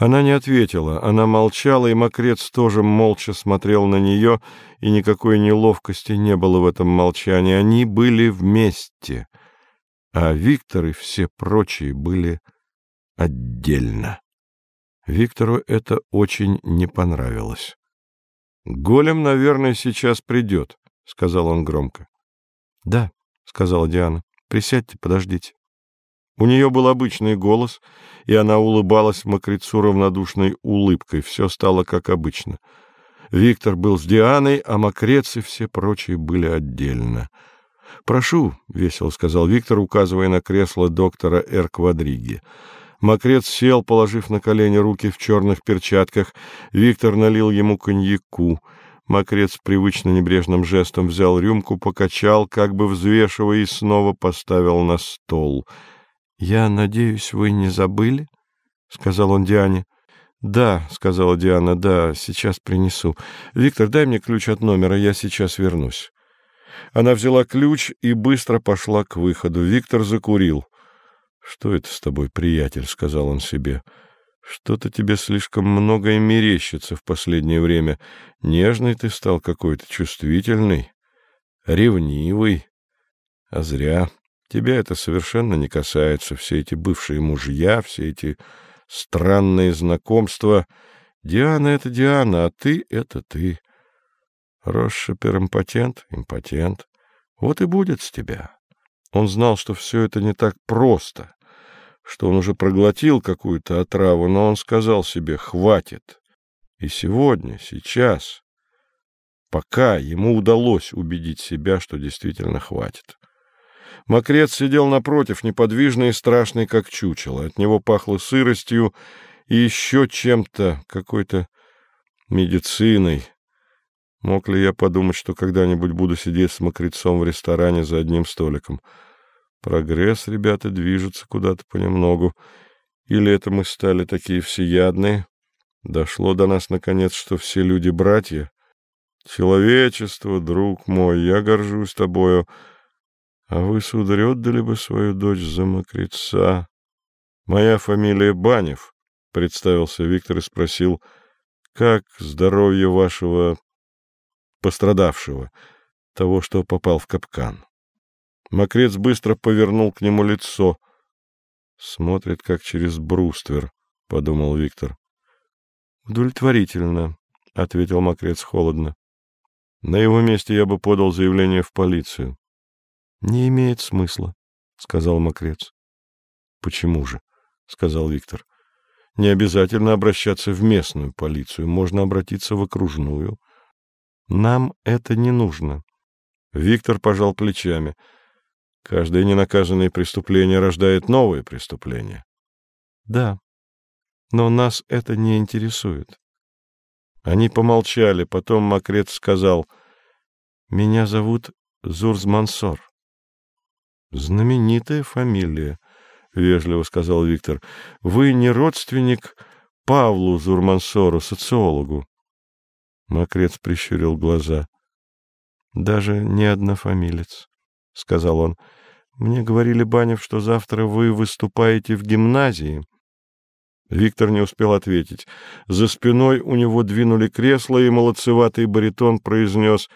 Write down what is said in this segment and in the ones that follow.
Она не ответила, она молчала, и мокрец тоже молча смотрел на нее, и никакой неловкости не было в этом молчании. Они были вместе, а Виктор и все прочие были отдельно. Виктору это очень не понравилось. — Голем, наверное, сейчас придет, — сказал он громко. — Да, — сказала Диана. — Присядьте, подождите. У нее был обычный голос, и она улыбалась мокрецу равнодушной улыбкой. Все стало как обычно. Виктор был с Дианой, а мокрец и все прочие были отдельно. «Прошу», — весело сказал Виктор, указывая на кресло доктора Эр Квадриги. Мокрец сел, положив на колени руки в черных перчатках. Виктор налил ему коньяку. Мокрец привычно небрежным жестом взял рюмку, покачал, как бы взвешивая, и снова поставил на стол —— Я надеюсь, вы не забыли? — сказал он Диане. — Да, — сказала Диана, — да, сейчас принесу. Виктор, дай мне ключ от номера, я сейчас вернусь. Она взяла ключ и быстро пошла к выходу. Виктор закурил. — Что это с тобой, приятель? — сказал он себе. — Что-то тебе слишком многое мерещится в последнее время. Нежный ты стал какой-то, чувствительный, ревнивый. А зря. Тебя это совершенно не касается, все эти бывшие мужья, все эти странные знакомства. Диана — это Диана, а ты — это ты. Росшипер импотент, импотент. Вот и будет с тебя. Он знал, что все это не так просто, что он уже проглотил какую-то отраву, но он сказал себе «хватит». И сегодня, сейчас, пока ему удалось убедить себя, что действительно хватит. Мокрец сидел напротив, неподвижный и страшный, как чучело. От него пахло сыростью и еще чем-то, какой-то медициной. Мог ли я подумать, что когда-нибудь буду сидеть с мокрецом в ресторане за одним столиком? Прогресс, ребята, движется куда-то понемногу. Или это мы стали такие всеядные? Дошло до нас, наконец, что все люди — братья. Человечество, друг мой, я горжусь тобою, — а вы, сударь, отдали бы свою дочь за мокреца? Моя фамилия Банев, — представился Виктор и спросил, — как здоровье вашего пострадавшего, того, что попал в капкан? Мокрец быстро повернул к нему лицо. Смотрит, как через бруствер, — подумал Виктор. — Удовлетворительно, — ответил Мокрец холодно. На его месте я бы подал заявление в полицию. — Не имеет смысла, — сказал Мокрец. — Почему же? — сказал Виктор. — Не обязательно обращаться в местную полицию, можно обратиться в окружную. — Нам это не нужно. Виктор пожал плечами. Каждое ненаказанное преступление рождает новые преступления. — Да, но нас это не интересует. Они помолчали, потом Мокрец сказал, — Меня зовут Зурзмансор. Знаменитая фамилия, — вежливо сказал Виктор. — Вы не родственник Павлу Зурмансору, социологу? Мокрец прищурил глаза. — Даже не однофамилец, — сказал он. — Мне говорили, Банев, что завтра вы выступаете в гимназии. Виктор не успел ответить. За спиной у него двинули кресло, и молодцеватый баритон произнес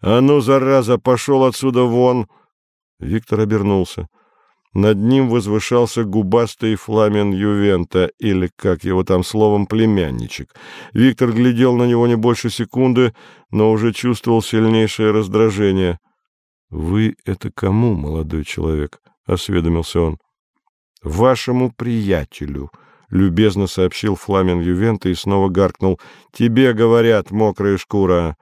«А ну, зараза, пошел отсюда вон!» Виктор обернулся. Над ним возвышался губастый фламен Ювента, или, как его там словом, племянничек. Виктор глядел на него не больше секунды, но уже чувствовал сильнейшее раздражение. — Вы это кому, молодой человек? — осведомился он. — Вашему приятелю, — любезно сообщил фламен Ювента и снова гаркнул. — Тебе говорят, мокрая шкура.